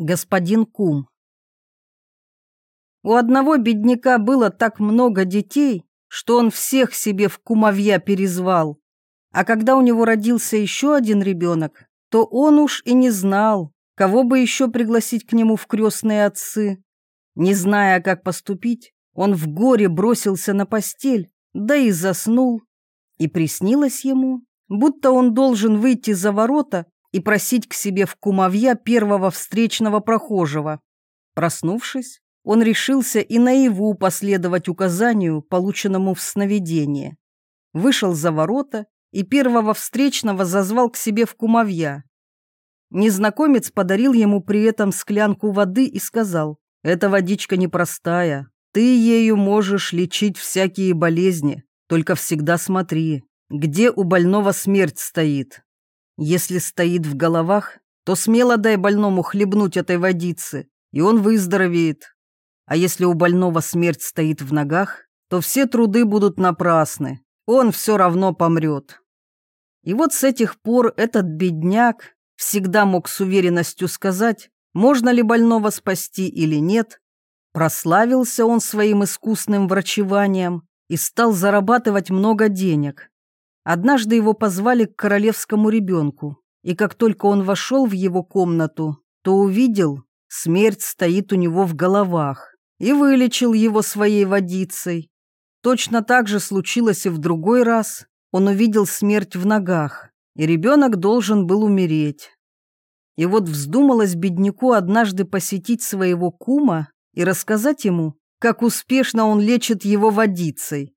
Господин Кум. У одного бедняка было так много детей, что он всех себе в кумовья перезвал. А когда у него родился еще один ребенок, то он уж и не знал, кого бы еще пригласить к нему в крестные отцы. Не зная, как поступить, он в горе бросился на постель, да и заснул. И приснилось ему, будто он должен выйти за ворота и просить к себе в кумовья первого встречного прохожего. Проснувшись, он решился и наяву последовать указанию, полученному в сновидении. Вышел за ворота и первого встречного зазвал к себе в кумовья. Незнакомец подарил ему при этом склянку воды и сказал, «Эта водичка непростая, ты ею можешь лечить всякие болезни, только всегда смотри, где у больного смерть стоит. Если стоит в головах, то смело дай больному хлебнуть этой водицы, и он выздоровеет. А если у больного смерть стоит в ногах, то все труды будут напрасны, он все равно помрет. И вот с этих пор этот бедняк всегда мог с уверенностью сказать, можно ли больного спасти или нет. Прославился он своим искусным врачеванием и стал зарабатывать много денег. Однажды его позвали к королевскому ребенку, и как только он вошел в его комнату, то увидел, смерть стоит у него в головах, и вылечил его своей водицей. Точно так же случилось и в другой раз. Он увидел смерть в ногах, и ребенок должен был умереть. И вот вздумалось бедняку однажды посетить своего кума и рассказать ему, как успешно он лечит его водицей.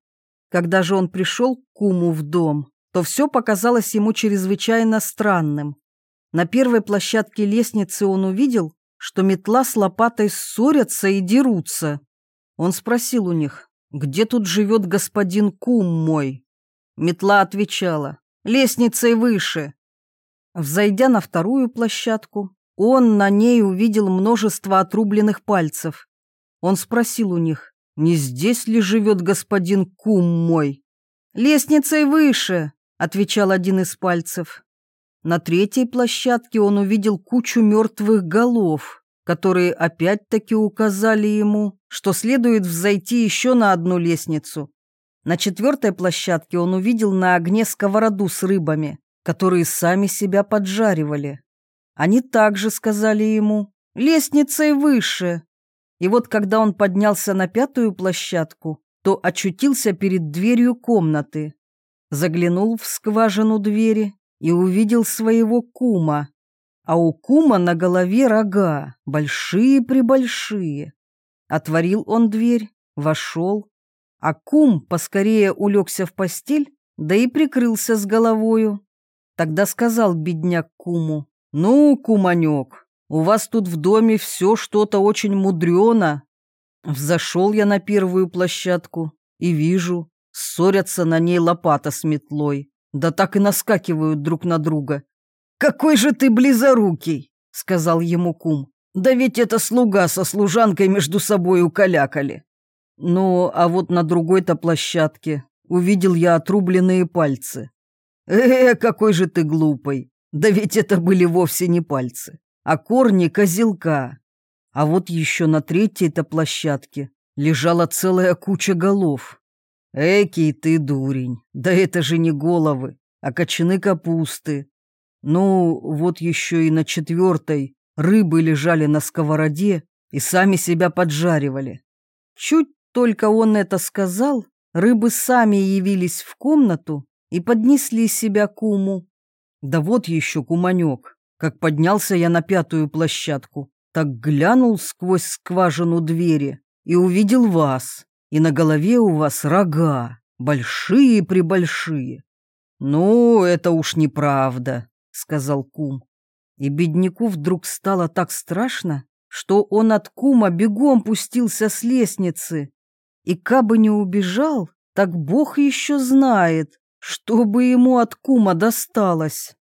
Когда же он пришел к куму в дом, то все показалось ему чрезвычайно странным. На первой площадке лестницы он увидел, что метла с лопатой ссорятся и дерутся. Он спросил у них, где тут живет господин кум мой? Метла отвечала, лестницей выше. Взойдя на вторую площадку, он на ней увидел множество отрубленных пальцев. Он спросил у них, не здесь ли живет господин кум мой? Лестницей выше, отвечал один из пальцев. На третьей площадке он увидел кучу мертвых голов, которые опять-таки указали ему, что следует взойти еще на одну лестницу. На четвертой площадке он увидел на огне сковороду с рыбами, которые сами себя поджаривали. Они также сказали ему «лестницей выше». И вот когда он поднялся на пятую площадку, то очутился перед дверью комнаты. Заглянул в скважину двери и увидел своего кума. А у кума на голове рога, большие-пребольшие. Отворил он дверь, вошел, а кум поскорее улегся в постель, да и прикрылся с головою. Тогда сказал бедняк куму, «Ну, куманек, у вас тут в доме все что-то очень мудрено. Взошел я на первую площадку и вижу, ссорятся на ней лопата с метлой, да так и наскакивают друг на друга. «Какой же ты близорукий!» — сказал ему кум. «Да ведь это слуга со служанкой между собой укалякали». Ну, а вот на другой-то площадке увидел я отрубленные пальцы. «Э, какой же ты глупый! Да ведь это были вовсе не пальцы а корни козелка. А вот еще на третьей-то площадке лежала целая куча голов. Экий ты дурень, да это же не головы, а кочаны капусты. Ну, вот еще и на четвертой рыбы лежали на сковороде и сами себя поджаривали. Чуть только он это сказал, рыбы сами явились в комнату и поднесли себя куму. Да вот еще куманек, как поднялся я на пятую площадку, так глянул сквозь скважину двери и увидел вас, и на голове у вас рога, большие-пребольшие. «Ну, это уж неправда», — сказал кум. И бедняку вдруг стало так страшно, что он от кума бегом пустился с лестницы. И кабы не убежал, так бог еще знает, что бы ему от кума досталось.